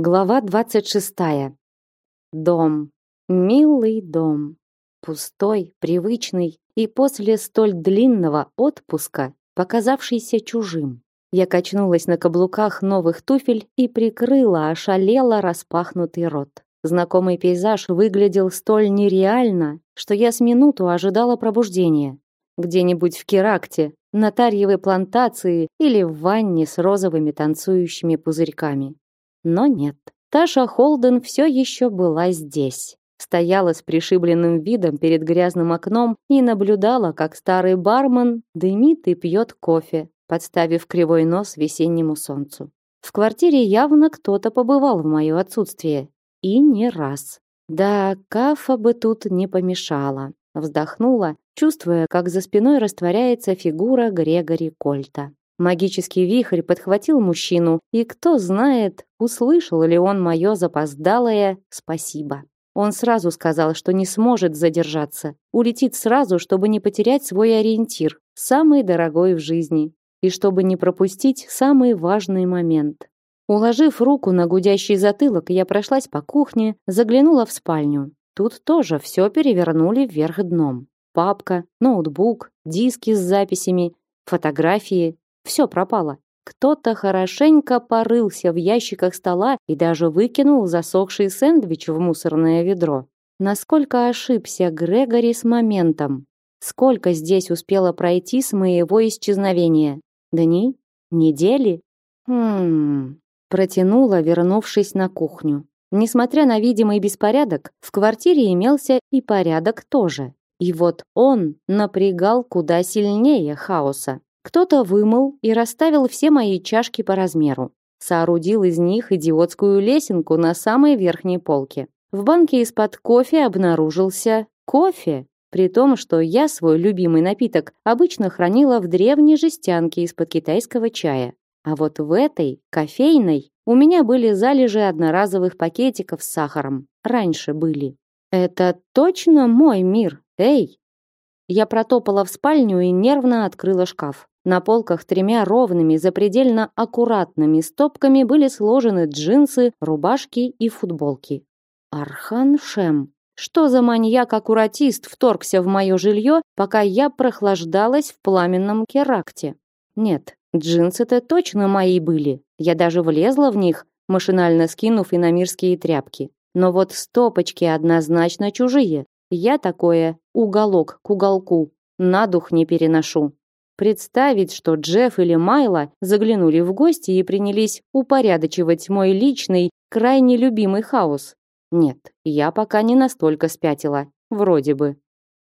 Глава двадцать шестая. Дом. Милый дом. Пустой, привычный и после столь длинного отпуска показавшийся чужим. Я качнулась на каблуках новых туфель и прикрыла ошалело распахнутый рот. Знакомый пейзаж выглядел столь нереально, что я с минуту ожидала пробуждения. Где-нибудь в Керакте, на тарьевой плантации или в ванне с розовыми танцующими пузырьками. Но нет. Таша Холден все еще была здесь. Стояла с пришибленным видом перед грязным окном и наблюдала, как старый бармен дымит и пьет кофе, подставив кривой нос весеннему солнцу. В квартире явно кто-то побывал в мое отсутствие. И не раз. Да, кафа бы тут не помешала. Вздохнула, чувствуя, как за спиной растворяется фигура Грегори Кольта. Магический вихрь подхватил мужчину, и кто знает, услышал ли он мое запоздалое «спасибо». Он сразу сказал, что не сможет задержаться, улетит сразу, чтобы не потерять свой ориентир, самый дорогой в жизни, и чтобы не пропустить самый важный момент. Уложив руку на гудящий затылок, я прошлась по кухне, заглянула в спальню. Тут тоже все перевернули вверх дном. Папка, ноутбук, диски с записями, фотографии, все пропало. Кто-то хорошенько порылся в ящиках стола и даже выкинул засохший сэндвич в мусорное ведро. Насколько ошибся Грегори с моментом? Сколько здесь успело пройти с моего исчезновения? Дни? Недели? Хм... Протянула, вернувшись на кухню. Несмотря на видимый беспорядок, в квартире имелся и порядок тоже. И вот он напрягал куда сильнее хаоса. Кто-то вымыл и расставил все мои чашки по размеру. Соорудил из них идиотскую лесенку на самой верхней полке. В банке из-под кофе обнаружился кофе, при том, что я свой любимый напиток обычно хранила в древней жестянке из-под китайского чая. А вот в этой, кофейной, у меня были залежи одноразовых пакетиков с сахаром. Раньше были. Это точно мой мир, эй! Я протопала в спальню и нервно открыла шкаф. На полках тремя ровными, запредельно аккуратными стопками были сложены джинсы, рубашки и футболки. Архан Шем. Что за маньяк-аккуратист вторгся в мое жилье, пока я прохлаждалась в пламенном керакте? Нет, джинсы-то точно мои были. Я даже влезла в них, машинально скинув иномирские тряпки. Но вот стопочки однозначно чужие. Я такое уголок к уголку на дух не переношу. Представить, что Джефф или Майла заглянули в гости и принялись упорядочивать мой личный, крайне любимый хаос. Нет, я пока не настолько спятила. Вроде бы.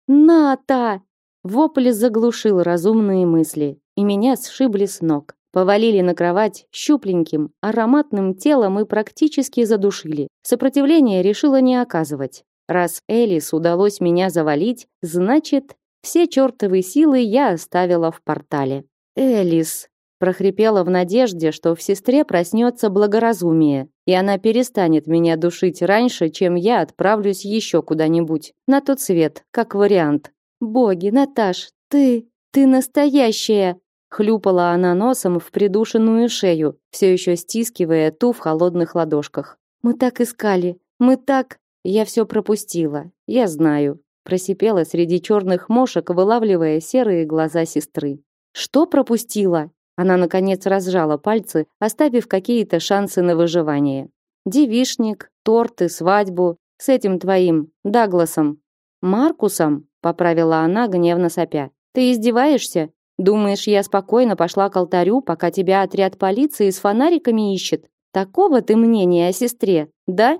«Ната!» Вопль заглушил разумные мысли, и меня сшибли с ног. Повалили на кровать щупленьким, ароматным телом и практически задушили. Сопротивление решила не оказывать. Раз Элис удалось меня завалить, значит, все чертовы силы я оставила в портале. «Элис!» прохрипела в надежде, что в сестре проснется благоразумие, и она перестанет меня душить раньше, чем я отправлюсь еще куда-нибудь, на тот свет, как вариант. «Боги, Наташ, ты, ты настоящая!» Хлюпала она носом в придушенную шею, все еще стискивая ту в холодных ладошках. «Мы так искали, мы так...» Я все пропустила, я знаю просипела среди черных мошек, вылавливая серые глаза сестры. Что пропустила? Она наконец разжала пальцы, оставив какие-то шансы на выживание. Девишник, торты, свадьбу с этим твоим Дагласом, Маркусом, поправила она гневно сопя. Ты издеваешься? Думаешь, я спокойно пошла к алтарю, пока тебя отряд полиции с фонариками ищет? Такого ты мнения о сестре, да?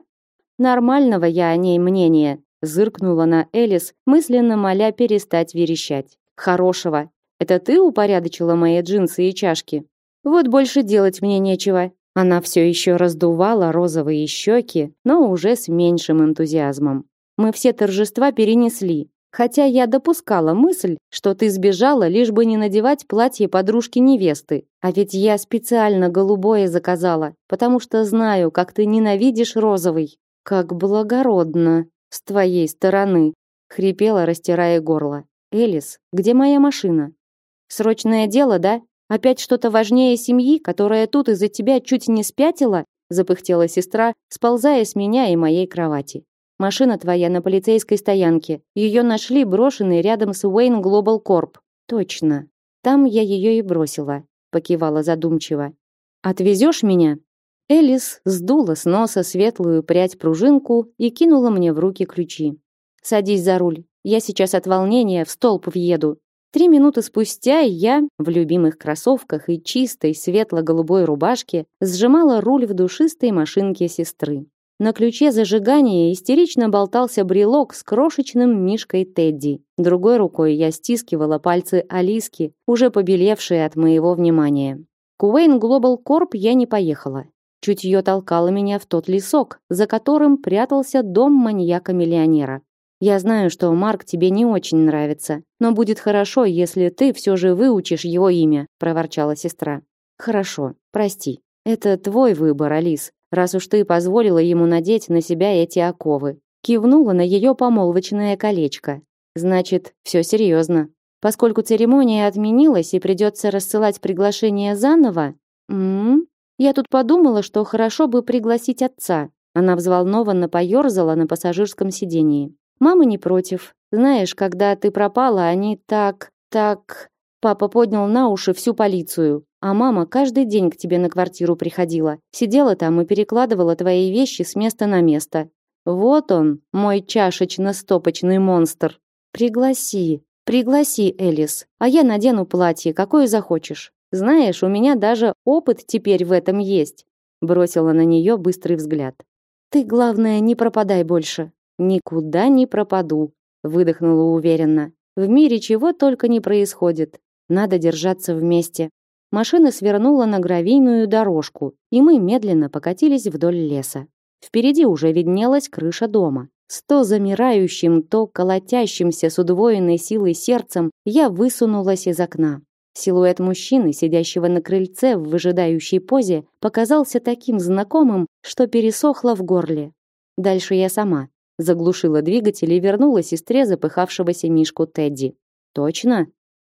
Нормального я о ней мнения, Зыркнула на Элис, мысленно моля перестать верещать. «Хорошего. Это ты упорядочила мои джинсы и чашки? Вот больше делать мне нечего». Она все еще раздувала розовые щеки, но уже с меньшим энтузиазмом. «Мы все торжества перенесли, хотя я допускала мысль, что ты сбежала, лишь бы не надевать платье подружки-невесты. А ведь я специально голубое заказала, потому что знаю, как ты ненавидишь розовый. Как благородно!» С твоей стороны, хрипела, растирая горло. Элис, где моя машина? Срочное дело, да? Опять что-то важнее семьи, которая тут из-за тебя чуть не спятила? запыхтела сестра, сползая с меня и моей кровати. Машина твоя на полицейской стоянке. Ее нашли брошенной рядом с Уэйн Глобал Корп. Точно. Там я ее и бросила, покивала задумчиво. Отвезешь меня? Элис сдула с носа светлую прядь-пружинку и кинула мне в руки ключи. Садись за руль. Я сейчас от волнения в столб въеду. Три минуты спустя я, в любимых кроссовках и чистой светло-голубой рубашке, сжимала руль в душистой машинке сестры. На ключе зажигания истерично болтался брелок с крошечным мишкой Тедди. Другой рукой я стискивала пальцы Алиски, уже побелевшие от моего внимания. К Уэйн Глобал Корп я не поехала. Чутье толкало меня в тот лесок, за которым прятался дом маньяка-миллионера. Я знаю, что Марк тебе не очень нравится, но будет хорошо, если ты все же выучишь его имя, проворчала сестра. Хорошо, прости. Это твой выбор, Алис раз уж ты позволила ему надеть на себя эти оковы. Кивнула на ее помолвочное колечко. Значит, все серьезно. Поскольку церемония отменилась и придется рассылать приглашение заново, я тут подумала, что хорошо бы пригласить отца. Она взволнованно поерзала на пассажирском сидении. Мама не против. Знаешь, когда ты пропала, они так, так... Папа поднял на уши всю полицию. А мама каждый день к тебе на квартиру приходила, сидела там и перекладывала твои вещи с места на место. Вот он, мой чашечно-стопочный монстр. Пригласи, пригласи, Элис, а я надену платье, какое захочешь. Знаешь, у меня даже опыт теперь в этом есть. Бросила на нее быстрый взгляд. Ты, главное, не пропадай больше. Никуда не пропаду, выдохнула уверенно. В мире чего только не происходит. Надо держаться вместе. Машина свернула на гравийную дорожку, и мы медленно покатились вдоль леса. Впереди уже виднелась крыша дома. С то замирающим, то колотящимся с удвоенной силой сердцем я высунулась из окна. Силуэт мужчины, сидящего на крыльце в выжидающей позе, показался таким знакомым, что пересохло в горле. Дальше я сама заглушила двигатель и вернула сестре запыхавшегося Мишку Тедди. Точно?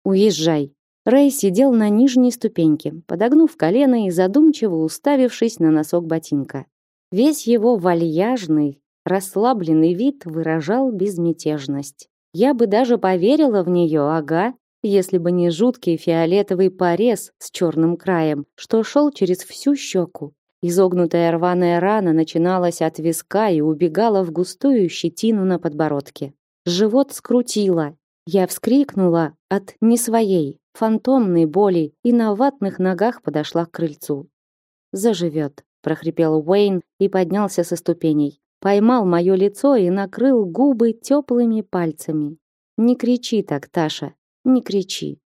Уезжай, Рэй сидел на нижней ступеньке, подогнув колено и задумчиво уставившись на носок ботинка. Весь его вальяжный, расслабленный вид выражал безмятежность. Я бы даже поверила в нее, ага, если бы не жуткий фиолетовый порез с черным краем, что шел через всю щеку. Изогнутая рваная рана начиналась от виска и убегала в густую щетину на подбородке. Живот скрутило. Я вскрикнула от не своей, фантомной боли и на ватных ногах подошла к крыльцу. «Заживет», — прохрипел Уэйн и поднялся со ступеней. Поймал мое лицо и накрыл губы теплыми пальцами. «Не кричи так, Таша, не кричи».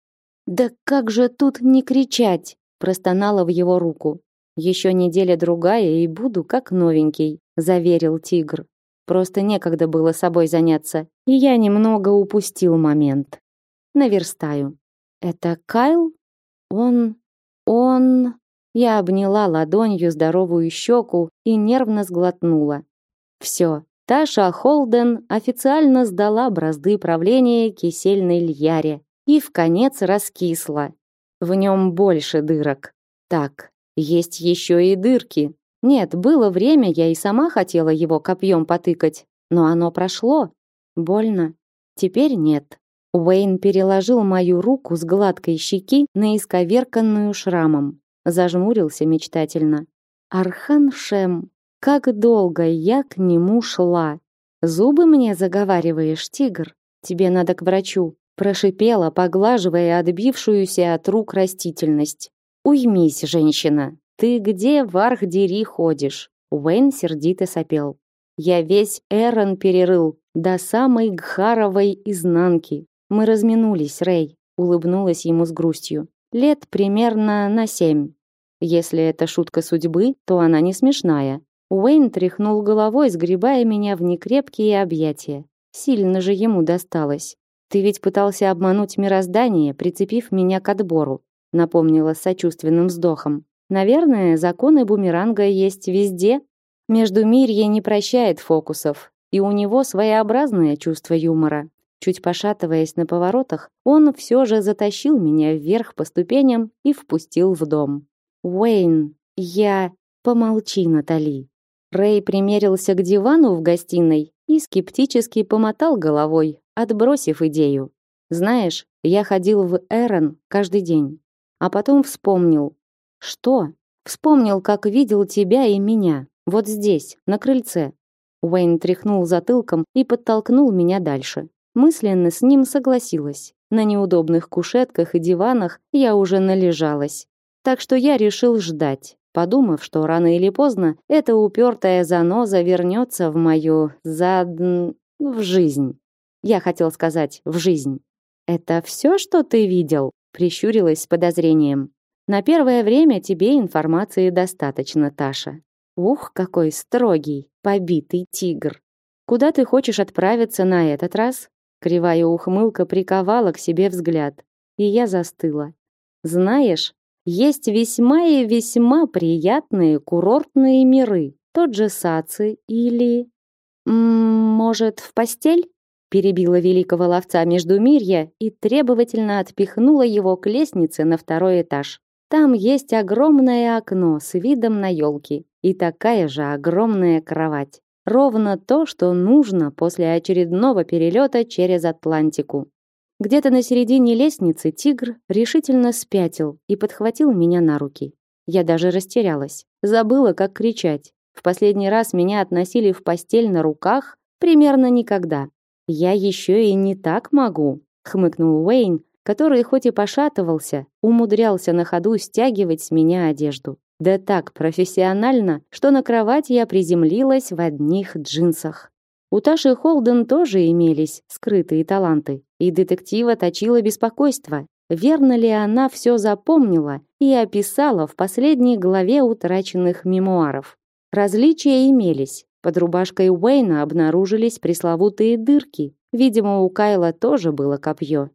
«Да как же тут не кричать?» — простонала в его руку. «Еще неделя-другая и буду как новенький», — заверил тигр. Просто некогда было собой заняться, и я немного упустил момент. Наверстаю. Это Кайл? Он... он... Я обняла ладонью здоровую щеку и нервно сглотнула. Все, Таша Холден официально сдала бразды правления кисельной льяре и в конец раскисла. В нем больше дырок. Так, есть еще и дырки. Нет, было время, я и сама хотела его копьем потыкать, но оно прошло. Больно. Теперь нет. Уэйн переложил мою руку с гладкой щеки на исковерканную шрамом. Зажмурился мечтательно. Архан Шем, как долго я к нему шла. Зубы мне заговариваешь, тигр. Тебе надо к врачу, прошипела, поглаживая отбившуюся от рук растительность. Уймись, женщина. Ты где в Архдери ходишь? Уэйн сердито сопел. Я весь Эрон перерыл до самой Гхаровой изнанки. Мы разминулись, Рэй, улыбнулась ему с грустью. Лет примерно на семь. Если это шутка судьбы, то она не смешная. Уэйн тряхнул головой, сгребая меня в некрепкие объятия. Сильно же ему досталось. Ты ведь пытался обмануть мироздание, прицепив меня к отбору, напомнила с сочувственным вздохом. Наверное, законы бумеранга есть везде. Междумирье не прощает фокусов, и у него своеобразное чувство юмора. Чуть пошатываясь на поворотах, он все же затащил меня вверх по ступеням и впустил в дом. «Уэйн, я... Помолчи, Натали. Рэй примерился к дивану в гостиной и скептически помотал головой, отбросив идею. Знаешь, я ходил в Эрон каждый день, а потом вспомнил. Что? Вспомнил, как видел тебя и меня. Вот здесь, на крыльце. Уэйн тряхнул затылком и подтолкнул меня дальше. Мысленно с ним согласилась. На неудобных кушетках и диванах я уже належалась. Так что я решил ждать, подумав, что рано или поздно эта упертая заноза вернется в мою зад... в жизнь. Я хотел сказать «в жизнь». «Это все, что ты видел?» прищурилась с подозрением. «На первое время тебе информации достаточно, Таша. Ух, какой строгий, побитый тигр. Куда ты хочешь отправиться на этот раз? Кривая ухмылка приковала к себе взгляд, и я застыла. Знаешь, есть весьма и весьма приятные курортные миры. Тот же Саци или может, в постель? перебила великого ловца Междумирья и требовательно отпихнула его к лестнице на второй этаж. Там есть огромное окно с видом на елки и такая же огромная кровать. Ровно то, что нужно после очередного перелета через Атлантику. Где-то на середине лестницы тигр решительно спятил и подхватил меня на руки. Я даже растерялась, забыла, как кричать. В последний раз меня относили в постель на руках примерно никогда. Я еще и не так могу, хмыкнул Уэйн, который хоть и пошатывался, умудрялся на ходу стягивать с меня одежду. Да так профессионально, что на кровать я приземлилась в одних джинсах. У Таши Холден тоже имелись скрытые таланты, и детектива точило беспокойство. Верно ли она все запомнила и описала в последней главе утраченных мемуаров? Различия имелись. Под рубашкой Уэйна обнаружились пресловутые дырки. Видимо, у Кайла тоже было копье.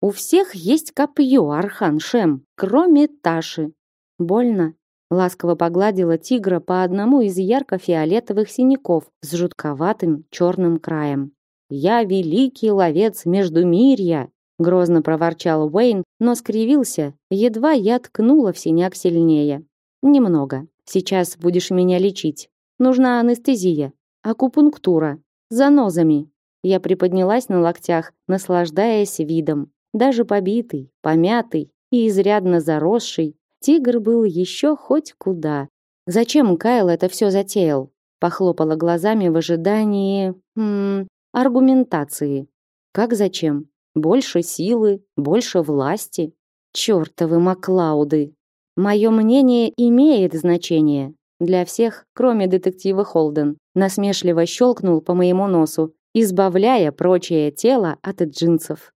У всех есть копье, Архан Шем, кроме Таши. Больно, Ласково погладила тигра по одному из ярко-фиолетовых синяков с жутковатым черным краем. «Я великий ловец Междумирья!» Грозно проворчал Уэйн, но скривился, едва я ткнула в синяк сильнее. «Немного. Сейчас будешь меня лечить. Нужна анестезия, акупунктура, занозами». Я приподнялась на локтях, наслаждаясь видом. Даже побитый, помятый и изрядно заросший, Тигр был еще хоть куда. Зачем Кайл это все затеял? Похлопала глазами в ожидании... М аргументации. Как зачем? Больше силы, больше власти. Чёртовы Маклауды. Мое мнение имеет значение. Для всех, кроме детектива Холден. Насмешливо щелкнул по моему носу, избавляя прочее тело от джинсов.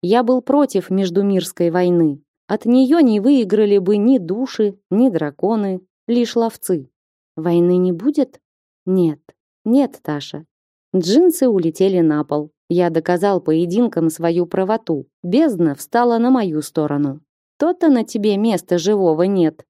Я был против Междумирской войны, от нее не выиграли бы ни души, ни драконы, лишь ловцы. Войны не будет? Нет, нет, Таша. Джинсы улетели на пол. Я доказал поединкам свою правоту. Бездна встала на мою сторону. То-то на тебе места живого нет.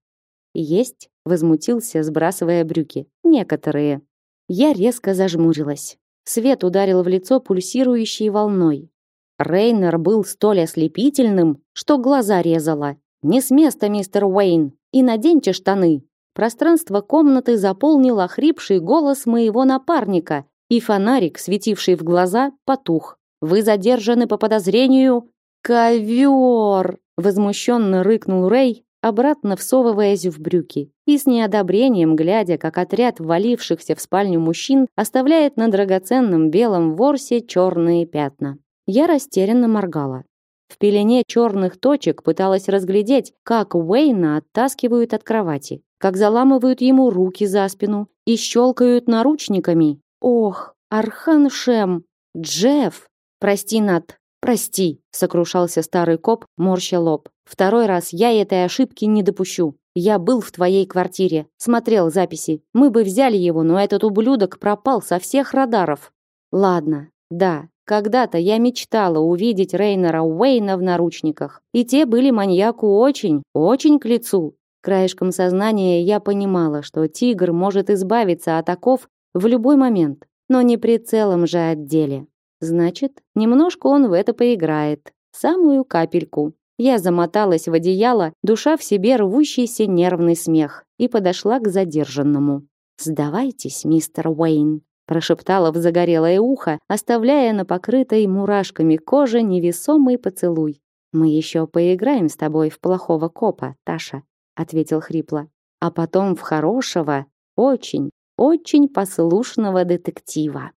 Есть, возмутился, сбрасывая брюки. Некоторые. Я резко зажмурилась. Свет ударил в лицо пульсирующей волной. Рейнер был столь ослепительным, что глаза резало. «Не с места, мистер Уэйн, и наденьте штаны!» Пространство комнаты заполнил охрипший голос моего напарника, и фонарик, светивший в глаза, потух. «Вы задержаны по подозрению...» «Ковер!» — возмущенно рыкнул Рэй, обратно всовываясь в брюки, и с неодобрением глядя, как отряд валившихся в спальню мужчин оставляет на драгоценном белом ворсе черные пятна. Я растерянно моргала. В пелене черных точек пыталась разглядеть, как Уэйна оттаскивают от кровати, как заламывают ему руки за спину и щелкают наручниками. Ох, Архан Шем, Джефф! Прости, Нат, прости, сокрушался старый коп, морща лоб. Второй раз я этой ошибки не допущу. Я был в твоей квартире, смотрел записи. Мы бы взяли его, но этот ублюдок пропал со всех радаров. Ладно, да, когда-то я мечтала увидеть Рейнера Уэйна в наручниках, и те были маньяку очень, очень к лицу. Краешком сознания я понимала, что тигр может избавиться от оков в любой момент, но не при целом же отделе. Значит, немножко он в это поиграет, самую капельку. Я замоталась в одеяло, душа в себе рвущийся нервный смех, и подошла к задержанному. «Сдавайтесь, мистер Уэйн», прошептала в загорелое ухо, оставляя на покрытой мурашками коже невесомый поцелуй. Мы еще поиграем с тобой в плохого копа, Таша, ответил хрипло. А потом в хорошего, очень, очень послушного детектива.